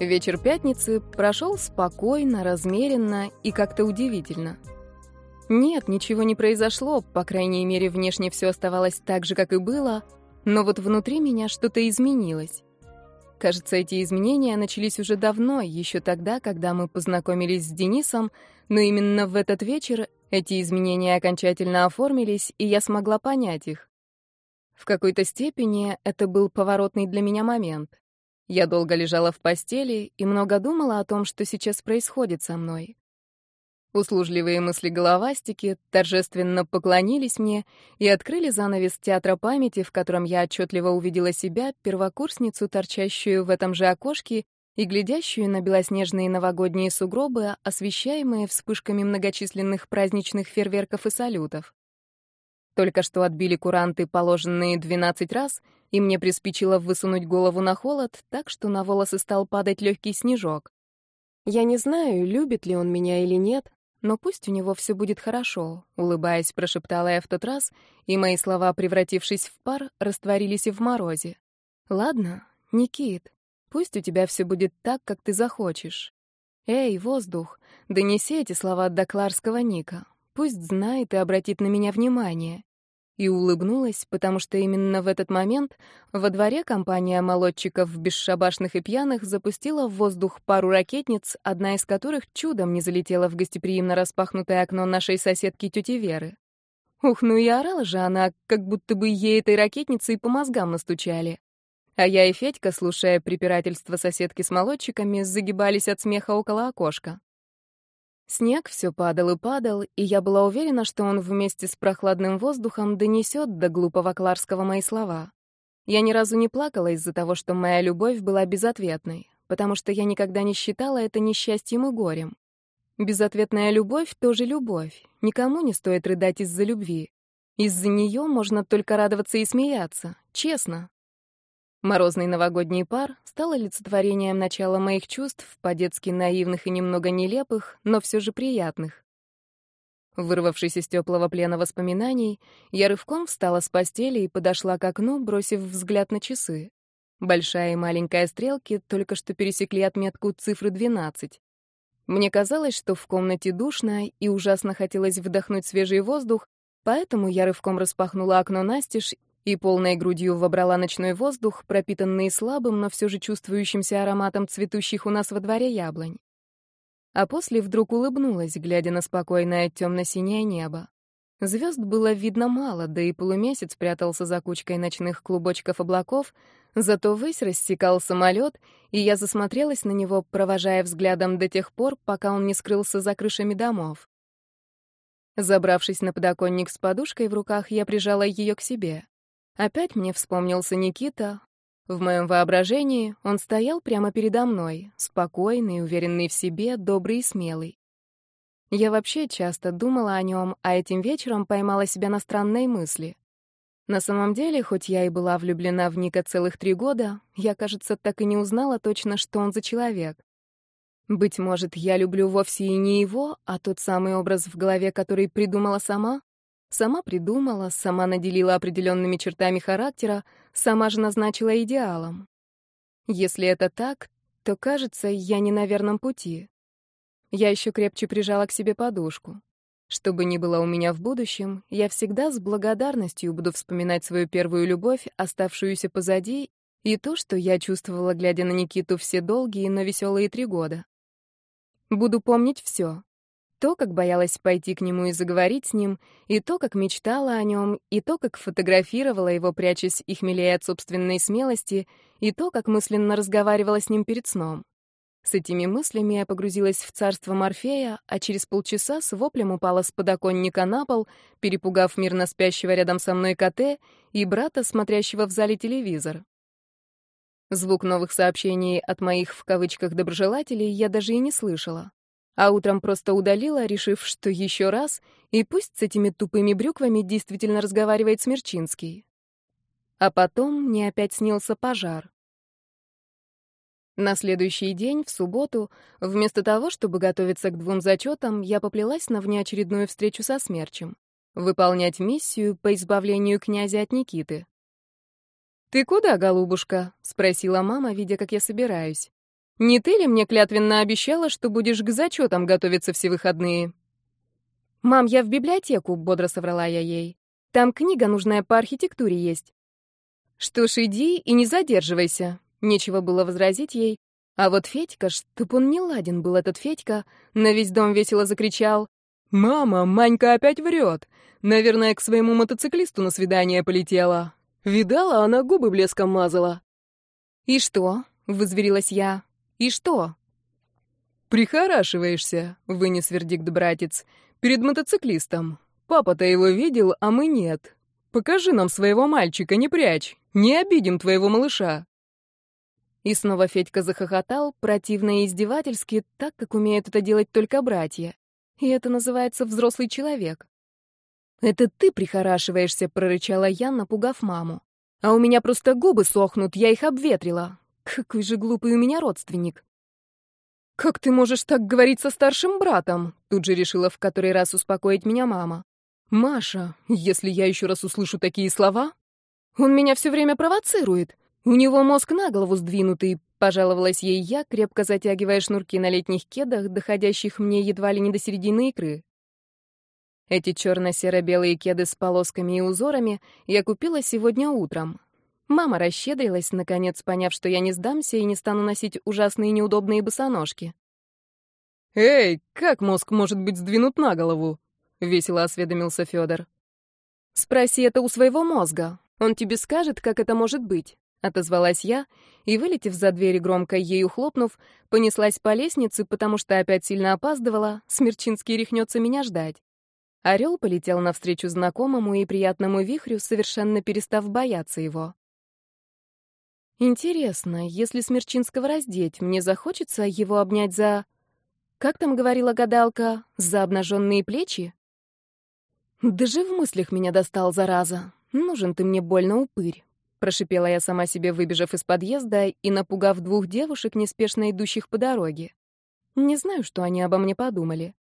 Вечер пятницы прошел спокойно, размеренно и как-то удивительно. Нет, ничего не произошло, по крайней мере, внешне все оставалось так же, как и было, но вот внутри меня что-то изменилось. Кажется, эти изменения начались уже давно, еще тогда, когда мы познакомились с Денисом, но именно в этот вечер эти изменения окончательно оформились, и я смогла понять их. В какой-то степени это был поворотный для меня момент. Я долго лежала в постели и много думала о том, что сейчас происходит со мной. Услужливые мысли головастики торжественно поклонились мне и открыли занавес театра памяти, в котором я отчетливо увидела себя, первокурсницу, торчащую в этом же окошке и глядящую на белоснежные новогодние сугробы, освещаемые вспышками многочисленных праздничных фейерверков и салютов. Только что отбили куранты, положенные 12 раз, и мне приспичило высунуть голову на холод, так что на волосы стал падать легкий снежок. Я не знаю, любит ли он меня или нет, но пусть у него все будет хорошо, улыбаясь, прошептала я в тот раз, и мои слова, превратившись в пар, растворились и в морозе. Ладно, Никит, пусть у тебя все будет так, как ты захочешь. Эй, воздух, донеси эти слова до Кларского Ника. Пусть знает и обратит на меня внимание и улыбнулась, потому что именно в этот момент во дворе компания молодчиков бесшабашных и пьяных запустила в воздух пару ракетниц, одна из которых чудом не залетела в гостеприимно распахнутое окно нашей соседки тети Веры. Ух, ну и орала же она, как будто бы ей этой ракетницей по мозгам настучали. А я и Федька, слушая препирательство соседки с молодчиками, загибались от смеха около окошка. Снег все падал и падал, и я была уверена, что он вместе с прохладным воздухом донесет до глупого Кларского мои слова. Я ни разу не плакала из-за того, что моя любовь была безответной, потому что я никогда не считала это несчастьем и горем. Безответная любовь — тоже любовь. Никому не стоит рыдать из-за любви. Из-за нее можно только радоваться и смеяться. Честно. Морозный новогодний пар стал олицетворением начала моих чувств, по-детски наивных и немного нелепых, но все же приятных. Вырвавшись из теплого плена воспоминаний, я рывком встала с постели и подошла к окну, бросив взгляд на часы. Большая и маленькая стрелки только что пересекли отметку цифры 12. Мне казалось, что в комнате душно и ужасно хотелось вдохнуть свежий воздух, поэтому я рывком распахнула окно настежь и полной грудью вобрала ночной воздух, пропитанный слабым, но все же чувствующимся ароматом цветущих у нас во дворе яблонь. А после вдруг улыбнулась, глядя на спокойное темно-синее небо. Звезд было видно мало, да и полумесяц прятался за кучкой ночных клубочков облаков, зато высь рассекал самолет, и я засмотрелась на него, провожая взглядом до тех пор, пока он не скрылся за крышами домов. Забравшись на подоконник с подушкой в руках, я прижала ее к себе. Опять мне вспомнился Никита. В моем воображении он стоял прямо передо мной, спокойный, уверенный в себе, добрый и смелый. Я вообще часто думала о нем, а этим вечером поймала себя на странной мысли. На самом деле, хоть я и была влюблена в Ника целых три года, я, кажется, так и не узнала точно, что он за человек. Быть может, я люблю вовсе и не его, а тот самый образ в голове, который придумала сама? Сама придумала, сама наделила определенными чертами характера, сама же назначила идеалом. Если это так, то, кажется, я не на верном пути. Я еще крепче прижала к себе подушку. Что бы ни было у меня в будущем, я всегда с благодарностью буду вспоминать свою первую любовь, оставшуюся позади, и то, что я чувствовала, глядя на Никиту все долгие, но веселые три года. Буду помнить все. То, как боялась пойти к нему и заговорить с ним, и то, как мечтала о нем, и то, как фотографировала его, прячась и хмелея от собственной смелости, и то, как мысленно разговаривала с ним перед сном. С этими мыслями я погрузилась в царство Морфея, а через полчаса с воплем упала с подоконника на пол, перепугав мирно спящего рядом со мной коте и брата, смотрящего в зале телевизор. Звук новых сообщений от моих в кавычках доброжелателей я даже и не слышала а утром просто удалила, решив, что еще раз, и пусть с этими тупыми брюквами действительно разговаривает Смерчинский. А потом мне опять снился пожар. На следующий день, в субботу, вместо того, чтобы готовиться к двум зачетам, я поплелась на внеочередную встречу со Смерчем. Выполнять миссию по избавлению князя от Никиты. «Ты куда, голубушка?» — спросила мама, видя, как я собираюсь. Не ты ли мне клятвенно обещала, что будешь к зачетам готовиться все выходные?» «Мам, я в библиотеку», — бодро соврала я ей. «Там книга нужная по архитектуре есть». «Что ж, иди и не задерживайся», — нечего было возразить ей. А вот Федька, чтоб он не ладен был, этот Федька, на весь дом весело закричал. «Мама, Манька опять врет. Наверное, к своему мотоциклисту на свидание полетела. Видала, она губы блеском мазала». «И что?» — вызверилась я. «И что?» «Прихорашиваешься», — вынес вердикт братец, — «перед мотоциклистом. Папа-то его видел, а мы нет. Покажи нам своего мальчика, не прячь. Не обидим твоего малыша». И снова Федька захохотал, противно и издевательски, так, как умеют это делать только братья. И это называется взрослый человек. «Это ты прихорашиваешься», — прорычала я, напугав маму. «А у меня просто губы сохнут, я их обветрила. Какой же глупый у меня родственник. «Как ты можешь так говорить со старшим братом?» Тут же решила в который раз успокоить меня мама. «Маша, если я еще раз услышу такие слова...» «Он меня все время провоцирует. У него мозг на голову сдвинутый», — пожаловалась ей я, крепко затягивая шнурки на летних кедах, доходящих мне едва ли не до середины икры. Эти черно-серо-белые кеды с полосками и узорами я купила сегодня утром. Мама расщедрилась, наконец поняв, что я не сдамся и не стану носить ужасные неудобные босоножки. «Эй, как мозг может быть сдвинут на голову?» — весело осведомился Федор. «Спроси это у своего мозга. Он тебе скажет, как это может быть», — отозвалась я и, вылетев за дверь громко ею хлопнув, понеслась по лестнице, потому что опять сильно опаздывала, Смерчинский рехнется меня ждать. Орел полетел навстречу знакомому и приятному вихрю, совершенно перестав бояться его. Интересно, если Смерчинского раздеть, мне захочется его обнять за... Как там говорила гадалка? За обнаженные плечи? Даже в мыслях меня достал, зараза. Нужен ты мне больно упырь. Прошипела я сама себе, выбежав из подъезда и напугав двух девушек, неспешно идущих по дороге. Не знаю, что они обо мне подумали.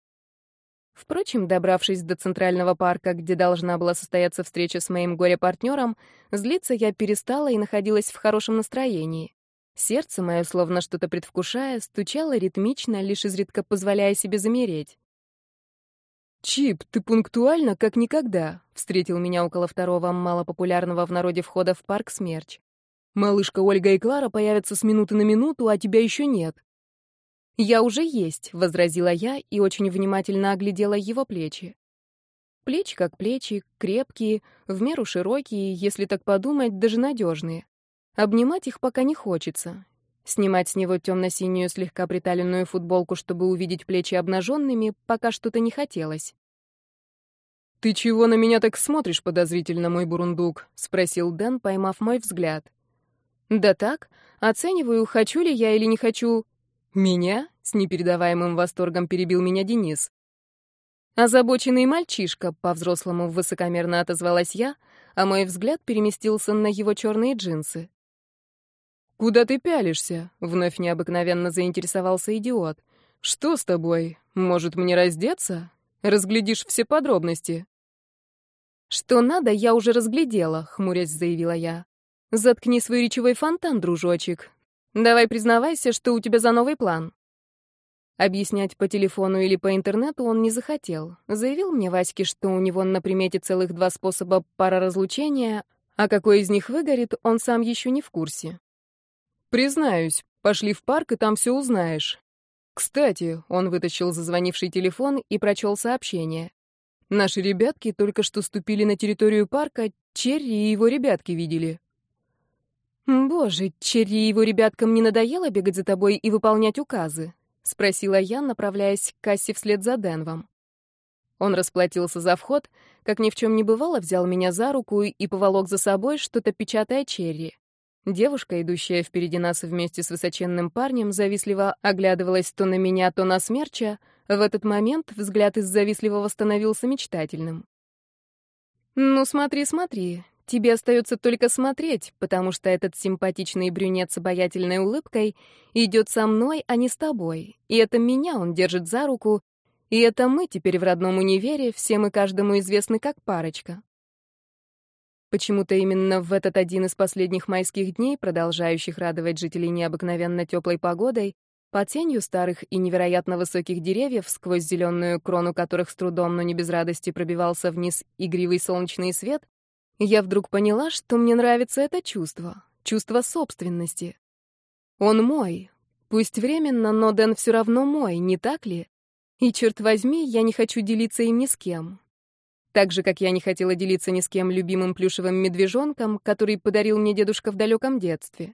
Впрочем, добравшись до Центрального парка, где должна была состояться встреча с моим горе-партнером, злиться я перестала и находилась в хорошем настроении. Сердце мое, словно что-то предвкушая, стучало ритмично, лишь изредка позволяя себе замереть. «Чип, ты пунктуально, как никогда», — встретил меня около второго малопопулярного в народе входа в парк Смерч. «Малышка Ольга и Клара появятся с минуты на минуту, а тебя еще нет. «Я уже есть», — возразила я и очень внимательно оглядела его плечи. Плечи как плечи, крепкие, в меру широкие, если так подумать, даже надежные. Обнимать их пока не хочется. Снимать с него темно-синюю слегка приталенную футболку, чтобы увидеть плечи обнаженными, пока что-то не хотелось. «Ты чего на меня так смотришь подозрительно, мой бурундук?» — спросил Дэн, поймав мой взгляд. «Да так, оцениваю, хочу ли я или не хочу...» «Меня?» — с непередаваемым восторгом перебил меня Денис. Озабоченный мальчишка, по-взрослому высокомерно отозвалась я, а мой взгляд переместился на его черные джинсы. «Куда ты пялишься?» — вновь необыкновенно заинтересовался идиот. «Что с тобой? Может, мне раздеться? Разглядишь все подробности». «Что надо, я уже разглядела», — хмурясь заявила я. «Заткни свой речевой фонтан, дружочек. Давай признавайся, что у тебя за новый план. Объяснять по телефону или по интернету он не захотел. Заявил мне Ваське, что у него на примете целых два способа пара разлучения, а какой из них выгорит, он сам еще не в курсе. Признаюсь, пошли в парк, и там все узнаешь. Кстати, он вытащил зазвонивший телефон и прочел сообщение. Наши ребятки только что ступили на территорию парка, Черри и его ребятки видели. «Боже, Черри его ребяткам не надоело бегать за тобой и выполнять указы?» — спросила я, направляясь к кассе вслед за Денвом. Он расплатился за вход, как ни в чем не бывало, взял меня за руку и поволок за собой, что-то печатая Черри. Девушка, идущая впереди нас вместе с высоченным парнем, завистливо оглядывалась то на меня, то на смерча. В этот момент взгляд из завистливого становился мечтательным. «Ну, смотри, смотри, Тебе остается только смотреть, потому что этот симпатичный брюнет с обаятельной улыбкой идет со мной, а не с тобой. И это меня он держит за руку, и это мы теперь в родном универе, всем и каждому известны как парочка. Почему-то именно в этот один из последних майских дней, продолжающих радовать жителей необыкновенно теплой погодой, под тенью старых и невероятно высоких деревьев, сквозь зеленую крону которых с трудом, но не без радости пробивался вниз игривый солнечный свет, я вдруг поняла, что мне нравится это чувство, чувство собственности. Он мой. Пусть временно, но Дэн все равно мой, не так ли? И, черт возьми, я не хочу делиться им ни с кем. Так же, как я не хотела делиться ни с кем любимым плюшевым медвежонком, который подарил мне дедушка в далеком детстве.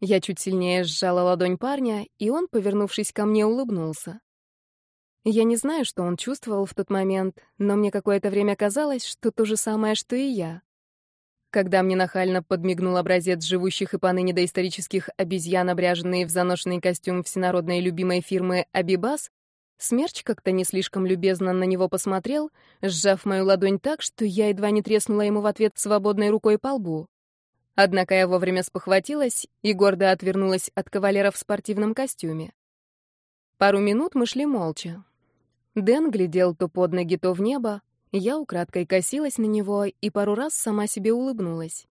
Я чуть сильнее сжала ладонь парня, и он, повернувшись ко мне, улыбнулся. Я не знаю, что он чувствовал в тот момент, но мне какое-то время казалось, что то же самое, что и я. Когда мне нахально подмигнул образец живущих и поныне доисторических обезьян, обряженные в заношенный костюм всенародной любимой фирмы «Абибас», Смерч как-то не слишком любезно на него посмотрел, сжав мою ладонь так, что я едва не треснула ему в ответ свободной рукой по лбу. Однако я вовремя спохватилась и гордо отвернулась от кавалера в спортивном костюме. Пару минут мы шли молча. Дэн глядел то под ноги, то в небо, я украдкой косилась на него и пару раз сама себе улыбнулась.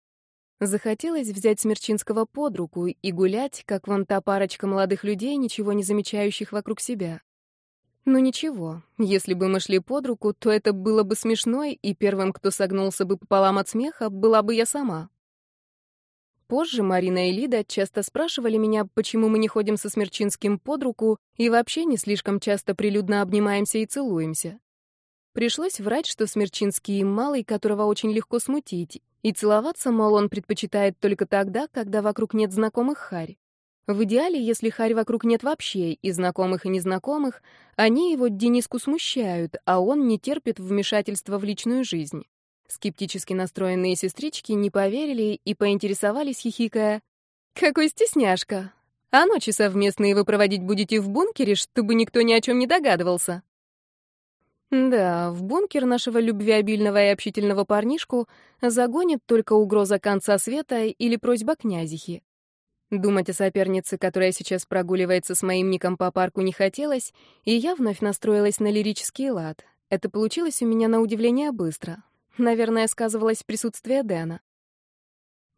Захотелось взять Смерчинского под руку и гулять, как вон та парочка молодых людей, ничего не замечающих вокруг себя. Ну ничего, если бы мы шли под руку, то это было бы смешно, и первым, кто согнулся бы пополам от смеха, была бы я сама. Позже Марина и Лида часто спрашивали меня, почему мы не ходим со Смерчинским под руку и вообще не слишком часто прилюдно обнимаемся и целуемся. Пришлось врать, что Смерчинский малый, которого очень легко смутить, и целоваться, мол, он предпочитает только тогда, когда вокруг нет знакомых харь. В идеале, если харь вокруг нет вообще, и знакомых, и незнакомых, они его Дениску смущают, а он не терпит вмешательства в личную жизнь. Скептически настроенные сестрички не поверили и поинтересовались, хихикая. «Какой стесняшка! А ночи совместные вы проводить будете в бункере, чтобы никто ни о чем не догадывался?» Да, в бункер нашего любвеобильного и общительного парнишку загонит только угроза конца света или просьба князихи. Думать о сопернице, которая сейчас прогуливается с моим ником по парку, не хотелось, и я вновь настроилась на лирический лад. Это получилось у меня на удивление быстро. Наверное, сказывалось присутствие Дэна.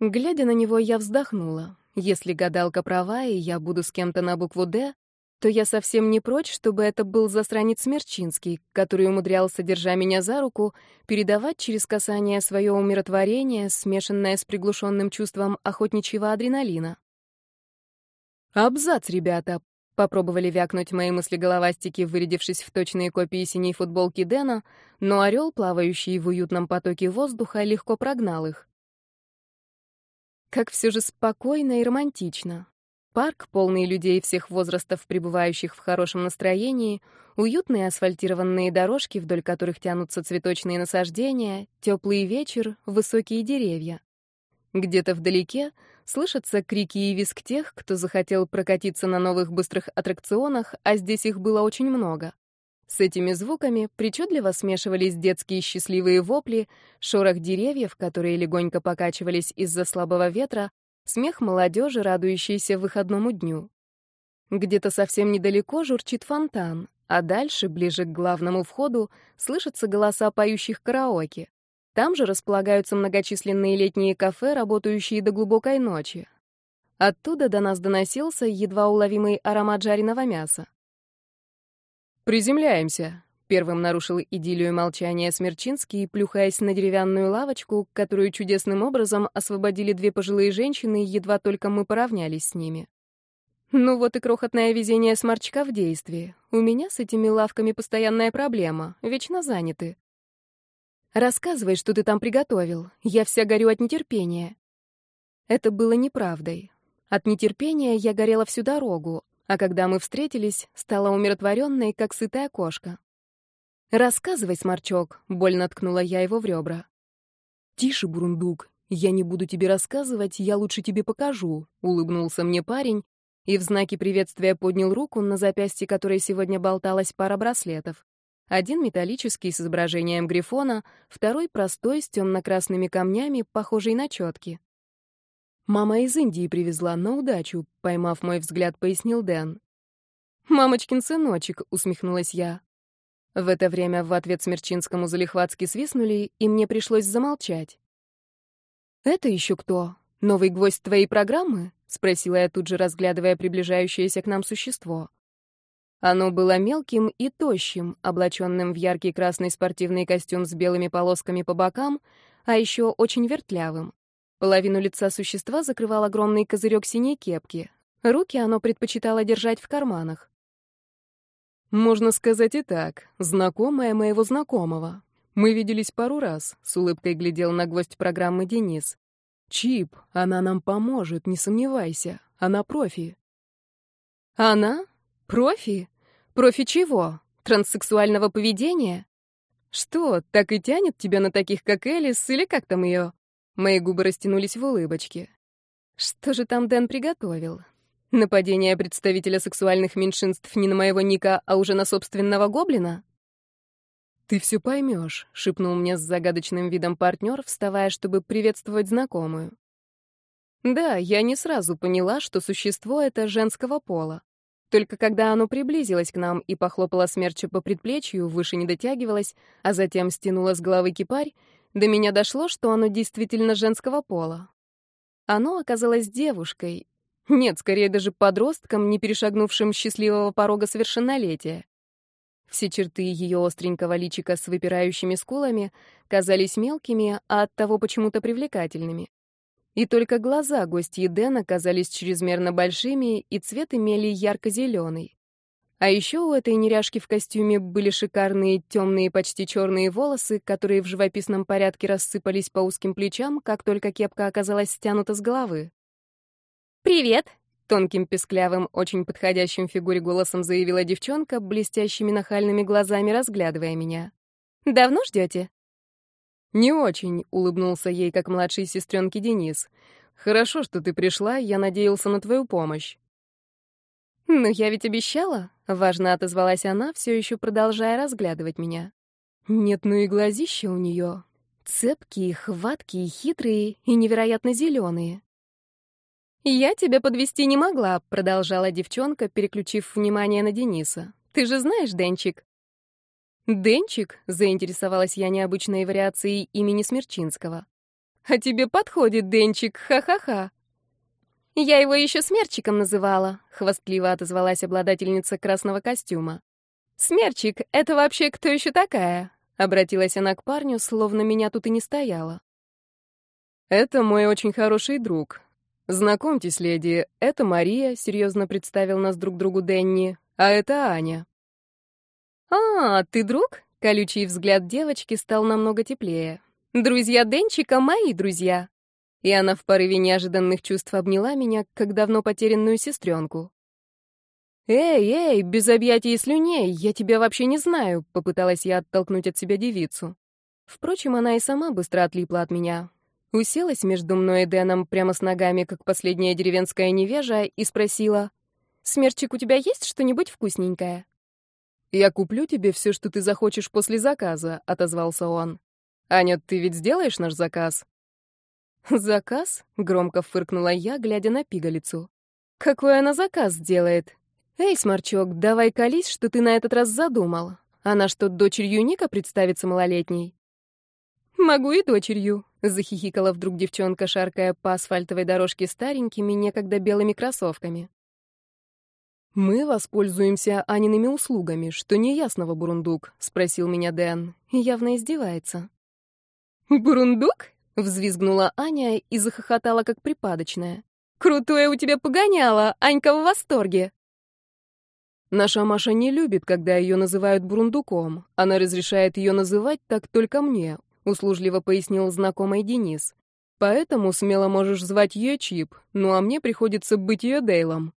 Глядя на него, я вздохнула. Если гадалка права, и я буду с кем-то на букву «Д», то я совсем не прочь, чтобы это был засранец Мерчинский, который умудрялся, держа меня за руку, передавать через касание свое умиротворение, смешанное с приглушенным чувством охотничьего адреналина. «Абзац, ребята!» Попробовали вякнуть мои мысли-головастики, вырядившись в точные копии синей футболки Дэна, но орел, плавающий в уютном потоке воздуха, легко прогнал их. Как все же спокойно и романтично. Парк, полный людей всех возрастов, пребывающих в хорошем настроении, уютные асфальтированные дорожки, вдоль которых тянутся цветочные насаждения, теплый вечер, высокие деревья. Где-то вдалеке слышатся крики и визг тех, кто захотел прокатиться на новых быстрых аттракционах, а здесь их было очень много. С этими звуками причудливо смешивались детские счастливые вопли, шорох деревьев, которые легонько покачивались из-за слабого ветра, смех молодежи, радующейся выходному дню. Где-то совсем недалеко журчит фонтан, а дальше, ближе к главному входу, слышатся голоса поющих караоке. Там же располагаются многочисленные летние кафе, работающие до глубокой ночи. Оттуда до нас доносился едва уловимый аромат жареного мяса. «Приземляемся», — первым нарушил идиллию молчания Смерчинский, плюхаясь на деревянную лавочку, которую чудесным образом освободили две пожилые женщины, едва только мы поравнялись с ними. Ну вот и крохотное везение сморчка в действии. У меня с этими лавками постоянная проблема, вечно заняты. Рассказывай, что ты там приготовил. Я вся горю от нетерпения. Это было неправдой. От нетерпения я горела всю дорогу, а когда мы встретились, стала умиротворенной, как сытая кошка. «Рассказывай, сморчок», — больно ткнула я его в ребра. «Тише, бурундук, я не буду тебе рассказывать, я лучше тебе покажу», — улыбнулся мне парень и в знаке приветствия поднял руку, на запястье которой сегодня болталась пара браслетов. Один металлический с изображением грифона, второй простой с темно-красными камнями, похожий на четки. «Мама из Индии привезла на удачу», — поймав мой взгляд, пояснил Дэн. «Мамочкин сыночек», — усмехнулась я. В это время в ответ Смерчинскому залихватски свистнули, и мне пришлось замолчать. «Это еще кто? Новый гвоздь твоей программы?» — спросила я тут же, разглядывая приближающееся к нам существо. Оно было мелким и тощим, облаченным в яркий красный спортивный костюм с белыми полосками по бокам, а еще очень вертлявым. Половину лица существа закрывал огромный козырек синей кепки. Руки оно предпочитало держать в карманах. «Можно сказать и так. Знакомая моего знакомого. Мы виделись пару раз», — с улыбкой глядел на гвоздь программы Денис. «Чип, она нам поможет, не сомневайся. Она профи». «Она? Профи? Профи чего? Транссексуального поведения? Что, так и тянет тебя на таких, как Элис, или как там ее?» Мои губы растянулись в улыбочке. Что же там Дэн приготовил? Нападение представителя сексуальных меньшинств не на моего Ника, а уже на собственного гоблина? «Ты все поймешь», — шепнул мне с загадочным видом партнер, вставая, чтобы приветствовать знакомую. Да, я не сразу поняла, что существо это женского пола. Только когда оно приблизилось к нам и похлопало смерча по предплечью, выше не дотягивалось, а затем стянуло с головы кипарь, до меня дошло, что оно действительно женского пола. Оно оказалось девушкой. Нет, скорее даже подростком, не перешагнувшим счастливого порога совершеннолетия. Все черты ее остренького личика с выпирающими скулами казались мелкими, а оттого почему-то привлекательными. И только глаза гостьи Дэна казались чрезмерно большими, и цвет имели ярко-зеленый. А еще у этой неряшки в костюме были шикарные темные, почти черные волосы, которые в живописном порядке рассыпались по узким плечам, как только кепка оказалась стянута с головы. «Привет!» — тонким, песклявым, очень подходящим фигуре голосом заявила девчонка, блестящими нахальными глазами разглядывая меня. «Давно ждете?» «Не очень», — улыбнулся ей, как младшей сестренке Денис. «Хорошо, что ты пришла, я надеялся на твою помощь». «Но я ведь обещала», — важно отозвалась она, все еще продолжая разглядывать меня. «Нет, ну и глазища у нее. Цепкие, хваткие, хитрые и невероятно зеленые». «Я тебя подвести не могла», — продолжала девчонка, переключив внимание на Дениса. «Ты же знаешь, Денчик?» «Денчик?» — заинтересовалась я необычной вариацией имени Смерчинского. «А тебе подходит, Денчик, ха-ха-ха!» «Я его еще Смерчиком называла», — хвастливо отозвалась обладательница красного костюма. «Смерчик, это вообще кто еще такая?» — обратилась она к парню, словно меня тут и не стояло. «Это мой очень хороший друг. Знакомьтесь, леди, это Мария», — серьезно представил нас друг другу Денни, «а это Аня». «А, ты друг?» — колючий взгляд девочки стал намного теплее. «Друзья Денчика — мои друзья» и она в порыве неожиданных чувств обняла меня, как давно потерянную сестренку. «Эй, эй, без объятий и слюней, я тебя вообще не знаю», — попыталась я оттолкнуть от себя девицу. Впрочем, она и сама быстро отлипла от меня. Уселась между мной и Дэном прямо с ногами, как последняя деревенская невежа, и спросила, «Смерчик, у тебя есть что-нибудь вкусненькое?» «Я куплю тебе все, что ты захочешь после заказа», — отозвался он. «Аня, ты ведь сделаешь наш заказ?» «Заказ?» — громко фыркнула я, глядя на пигалицу. «Какой она заказ делает? Эй, сморчок, давай колись, что ты на этот раз задумал. Она что, дочерью Ника представится малолетней?» «Могу и дочерью», — захихикала вдруг девчонка, шаркая по асфальтовой дорожке старенькими, некогда белыми кроссовками. «Мы воспользуемся Аниными услугами, что неясного, Бурундук?» — спросил меня Дэн, явно издевается. «Бурундук?» Взвизгнула Аня и захохотала, как припадочная. «Крутое у тебя погоняло! Анька в восторге!» Наша Маша не любит, когда ее называют бурундуком. Она разрешает ее называть так только мне, услужливо пояснил знакомый Денис. Поэтому смело можешь звать ее Чип, ну а мне приходится быть ее Дейлом.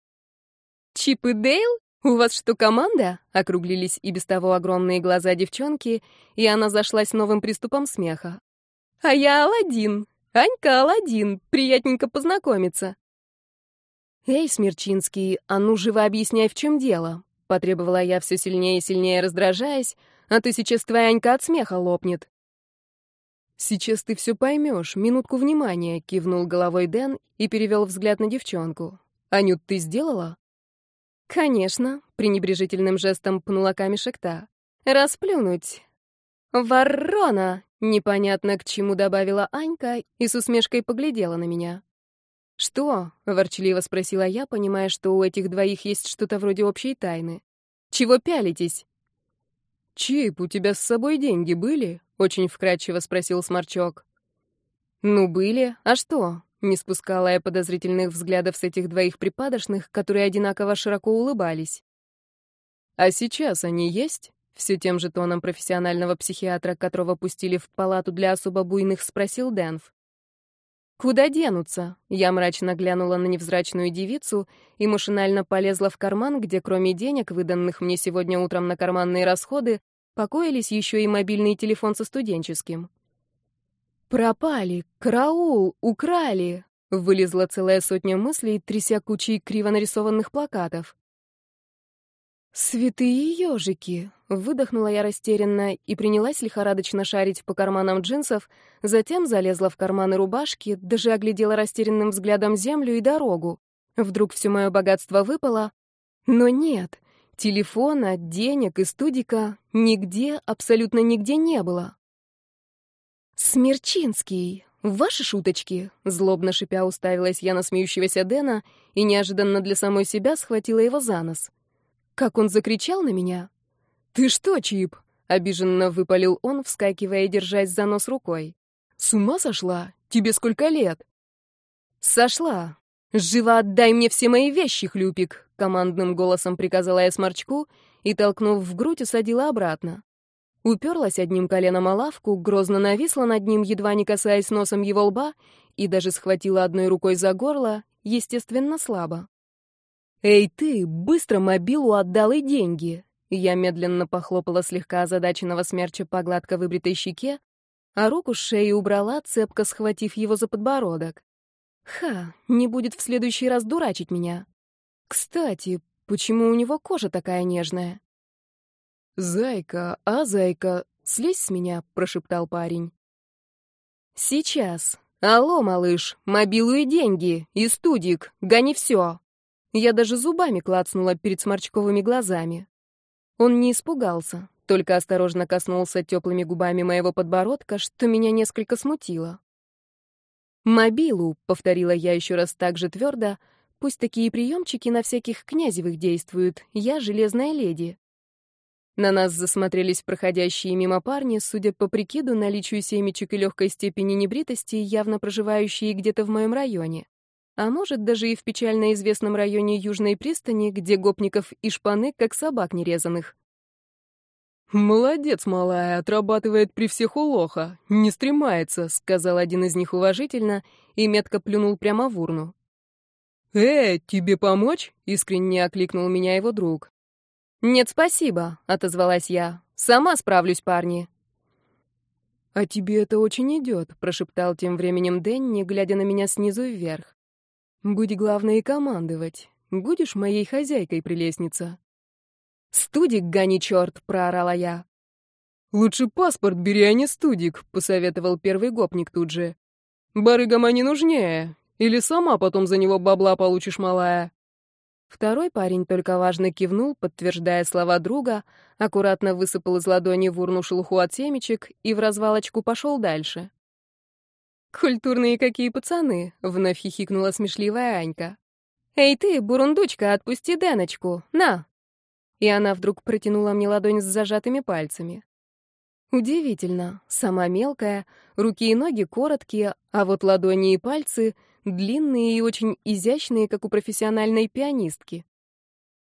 Чип и Дейл? У вас что, команда? Округлились и без того огромные глаза девчонки, и она зашлась новым приступом смеха. А я Аладдин. Анька Аладдин. Приятненько познакомиться. Эй, Смерчинский, а ну живо объясняй, в чем дело. Потребовала я все сильнее и сильнее раздражаясь, а ты сейчас твоя Анька от смеха лопнет. «Сейчас ты все поймешь. Минутку внимания», — кивнул головой Дэн и перевел взгляд на девчонку. «Анют, ты сделала?» «Конечно», — пренебрежительным жестом пнула камешек та. «Расплюнуть». «Ворона!» Непонятно к чему добавила Анька и с усмешкой поглядела на меня. «Что?» — ворчливо спросила я, понимая, что у этих двоих есть что-то вроде общей тайны. «Чего пялитесь?» «Чип, у тебя с собой деньги были?» — очень вкрадчиво спросил Сморчок. «Ну, были. А что?» — не спускала я подозрительных взглядов с этих двоих припадочных, которые одинаково широко улыбались. «А сейчас они есть?» — все тем же тоном профессионального психиатра, которого пустили в палату для особо буйных, спросил Дэнф. «Куда денутся?» Я мрачно глянула на невзрачную девицу и машинально полезла в карман, где кроме денег, выданных мне сегодня утром на карманные расходы, покоились еще и мобильный телефон со студенческим. «Пропали! Караул! Украли!» Вылезла целая сотня мыслей, тряся кучей криво нарисованных плакатов. «Святые ежики!» — выдохнула я растерянно и принялась лихорадочно шарить по карманам джинсов, затем залезла в карманы рубашки, даже оглядела растерянным взглядом землю и дорогу. Вдруг все мое богатство выпало? Но нет, телефона, денег и студика нигде, абсолютно нигде не было. «Смерчинский, ваши шуточки?» — злобно шипя уставилась я на смеющегося Дэна и неожиданно для самой себя схватила его за нос. Как он закричал на меня. «Ты что, Чип?» — обиженно выпалил он, вскакивая и держась за нос рукой. «С ума сошла? Тебе сколько лет?» «Сошла. Живо отдай мне все мои вещи, хлюпик!» — командным голосом приказала я сморчку и, толкнув в грудь, усадила обратно. Уперлась одним коленом о лавку, грозно нависла над ним, едва не касаясь носом его лба, и даже схватила одной рукой за горло, естественно, слабо. «Эй ты, быстро мобилу отдал и деньги!» Я медленно похлопала слегка озадаченного смерча по гладко выбритой щеке, а руку с шеи убрала, цепко схватив его за подбородок. Ха, не будет в следующий раз дурачить меня. Кстати, почему у него кожа такая нежная? «Зайка, а, зайка, слезь с меня», — прошептал парень. «Сейчас. Алло, малыш, мобилу и деньги, и студик, гони все!» Я даже зубами клацнула перед сморчковыми глазами. Он не испугался, только осторожно коснулся теплыми губами моего подбородка, что меня несколько смутило. «Мобилу», — повторила я еще раз так же твердо, «пусть такие приемчики на всяких князевых действуют, я железная леди». На нас засмотрелись проходящие мимо парни, судя по прикиду, наличию семечек и легкой степени небритости, явно проживающие где-то в моем районе. А может, даже и в печально известном районе Южной пристани, где гопников и шпаны, как собак нерезанных. «Молодец, малая, отрабатывает при всех у лоха, не стремается», — сказал один из них уважительно и метко плюнул прямо в урну. «Э, тебе помочь?» — искренне окликнул меня его друг. «Нет, спасибо», — отозвалась я. «Сама справлюсь, парни». «А тебе это очень идет», — прошептал тем временем Дэнни, глядя на меня снизу вверх. Будь главной командовать. Будешь моей хозяйкой, прелестница. «Студик гони, черт!» — проорала я. «Лучше паспорт бери, а не студик», — посоветовал первый гопник тут же. «Барыгам они нужнее. Или сама потом за него бабла получишь, малая». Второй парень только важно кивнул, подтверждая слова друга, аккуратно высыпал из ладони в урну шелуху от семечек и в развалочку пошел дальше. «Культурные какие пацаны!» — вновь хихикнула смешливая Анька. «Эй ты, бурундучка, отпусти Деночку! На!» И она вдруг протянула мне ладонь с зажатыми пальцами. Удивительно, сама мелкая, руки и ноги короткие, а вот ладони и пальцы длинные и очень изящные, как у профессиональной пианистки.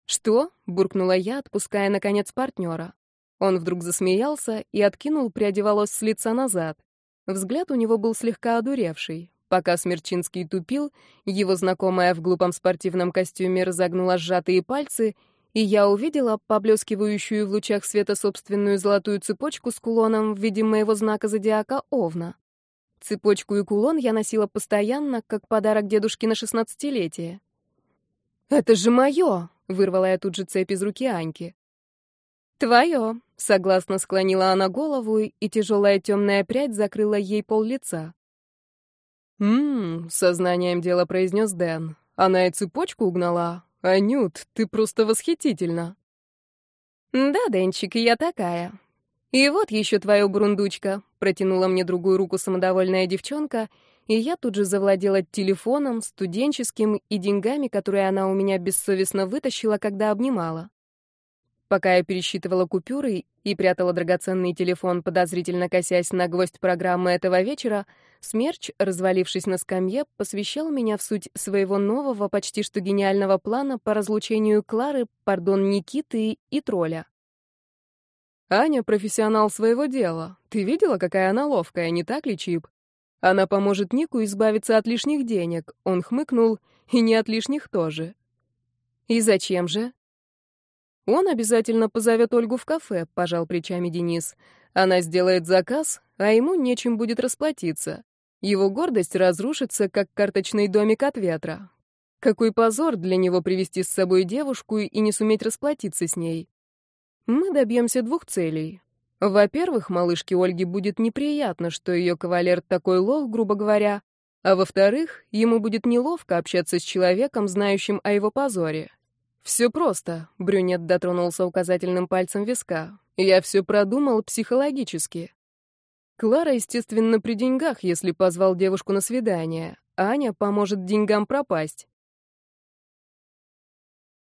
«Что?» — буркнула я, отпуская, наконец, партнера. Он вдруг засмеялся и откинул пряди волос с лица назад. Взгляд у него был слегка одуревший. Пока Смерчинский тупил, его знакомая в глупом спортивном костюме разогнула сжатые пальцы, и я увидела поблескивающую в лучах света собственную золотую цепочку с кулоном в виде моего знака зодиака Овна. Цепочку и кулон я носила постоянно, как подарок дедушке на шестнадцатилетие. «Это же мое!» — вырвала я тут же цепь из руки Аньки. «Твое», — согласно склонила она голову, и тяжелая темная прядь закрыла ей пол лица. «М-м-м», сознанием дела произнес Дэн. «Она и цепочку угнала. Анют, ты просто восхитительна». «Да, Дэнчик, я такая. И вот еще твоя бурундучка», — протянула мне другую руку самодовольная девчонка, и я тут же завладела телефоном, студенческим и деньгами, которые она у меня бессовестно вытащила, когда обнимала. Пока я пересчитывала купюры и прятала драгоценный телефон, подозрительно косясь на гвоздь программы этого вечера, Смерч, развалившись на скамье, посвящал меня в суть своего нового, почти что гениального плана по разлучению Клары, пардон, Никиты и тролля. «Аня — профессионал своего дела. Ты видела, какая она ловкая, не так ли, Чип? Она поможет Нику избавиться от лишних денег». Он хмыкнул, и не от лишних тоже. «И зачем же?» «Он обязательно позовет Ольгу в кафе», — пожал плечами Денис. «Она сделает заказ, а ему нечем будет расплатиться. Его гордость разрушится, как карточный домик от ветра. Какой позор для него привести с собой девушку и не суметь расплатиться с ней. Мы добьемся двух целей. Во-первых, малышке Ольге будет неприятно, что ее кавалер такой лох, грубо говоря, а во-вторых, ему будет неловко общаться с человеком, знающим о его позоре. «Все просто», — брюнет дотронулся указательным пальцем виска. «Я все продумал психологически. Клара, естественно, при деньгах, если позвал девушку на свидание. Аня поможет деньгам пропасть.